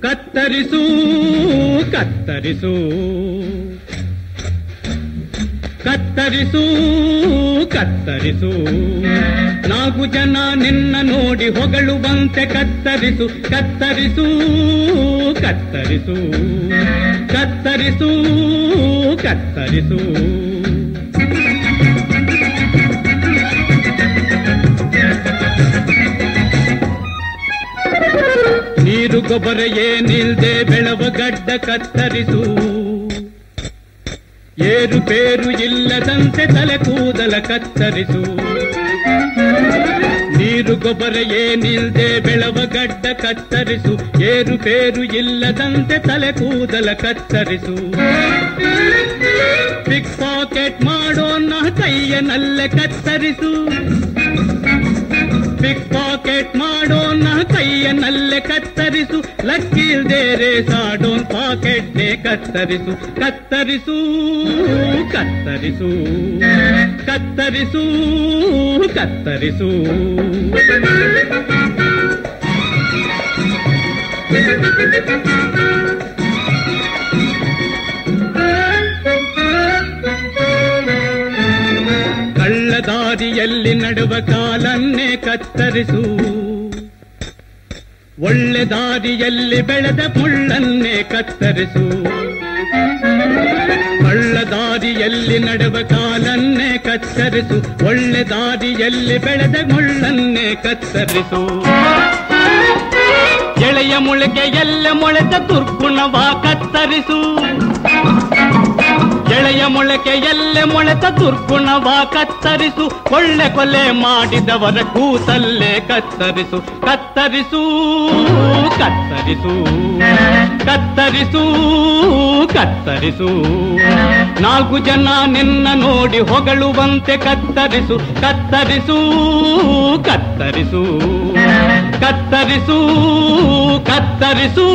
ಕತ್ತರಿಸು ಕತ್ತರಿಸು. ಕತ್ತರಿಸು ಕತ್ತರಿಸು. ನಾಲ್ಕು ಜನ ನಿನ್ನ ನೋಡಿ ಹೊಗಳುವಂತೆ ಕತ್ತರಿಸು ಕತ್ತರಿಸು ಕತ್ತರಿಸು. ಕತ್ತರಿಸು ಕತ್ತರಿಸು. ನೀರು ಗೊಬ್ಬರ ಏನಿಲ್ದೆ ಬೆಳವ ಗಡ್ಡ ಕತ್ತರಿಸು. ಏರು ಪೇರು ಇಲ್ಲದಂತೆ ತಲೆ ಕೂದಲ ಕತ್ತರಿಸು ನೀರು ಗೊಬ್ಬರ ಏನಿಲ್ದೆ ಬೆಳವ ಗಡ್ಡ ಕತ್ತರಿಸು. ಏರು ಪೇರು ಇಲ್ಲದಂತೆ ತಲೆ ಕೂದಲ ಕತ್ತರಿಸು. ಪಿಕ್ ಪಾಕೆಟ್ ಮಾಡೋನ್ನ ಕೈಯನಲ್ಲೇ ಕತ್ತರಿಸು. ಪಿಕ್ ಪಾಕೆಟ್ ಮಾಡೋನ ಕೈಯನಲ್ಲೇ ಕತ್ತರಿಸು ಲಕ್ಕಿಲ್ದೇರೆ ಸಾಡೋನ್ ಪಾಕೆಟ್ನೇ ಕತ್ತರಿಸು ಕತ್ತರಿಸು ಕತ್ತರಿಸು ಕತ್ತರಿಸು ಕತ್ತರಿಸು. ಕಳ್ಳದಾರಿಯಲ್ಲಿ ನಡುವ ಕಾಲನ್ನೇ ಕತ್ತರಿಸು. ಒಳ್ಳೆ ದಾರಿಯಲ್ಲಿ ಬೆಳೆದ ಮುಳ್ಳನ್ನೇ ಕತ್ತರಿಸು. ಕಳ್ಳದಾರಿಯಲ್ಲಿ ನಡೆವ ಕಾಲನ್ನೇ ಕತ್ತರಿಸು. ಒಳ್ಳೆ ದಾರಿಯಲ್ಲಿ ಬೆಳೆದ ಮುಳ್ಳನ್ನೇ ಕತ್ತರಿಸು. ಎಳೆಯ ಮುಳುಗೆ ಎಲ್ಲ ಮೊಳೆದ ದುರ್ಗುಣವ ಕತ್ತರಿಸು. ಎಳೆಯ ಮೊಳಕೆ ಎಲ್ಲೆ ಮೊಳೆತ ದುರ್ಗುಣವ ಕತ್ತರಿಸು ಕೊಳ್ಳೆ ಕೊಲೆ ಮಾಡಿದವರ ಕೂತಲ್ಲೇ ಕತ್ತರಿಸು ಕತ್ತರಿಸು ಕತ್ತರಿಸು ಕತ್ತರಿಸು ಕತ್ತರಿಸು. ನಾಲ್ಕು ಜನ ನಿನ್ನ ನೋಡಿ ಹೊಗಳುವಂತೆ ಕತ್ತರಿಸು ಕತ್ತರಿಸು ಕತ್ತರಿಸು ಕತ್ತರಿಸು ಕತ್ತರಿಸು.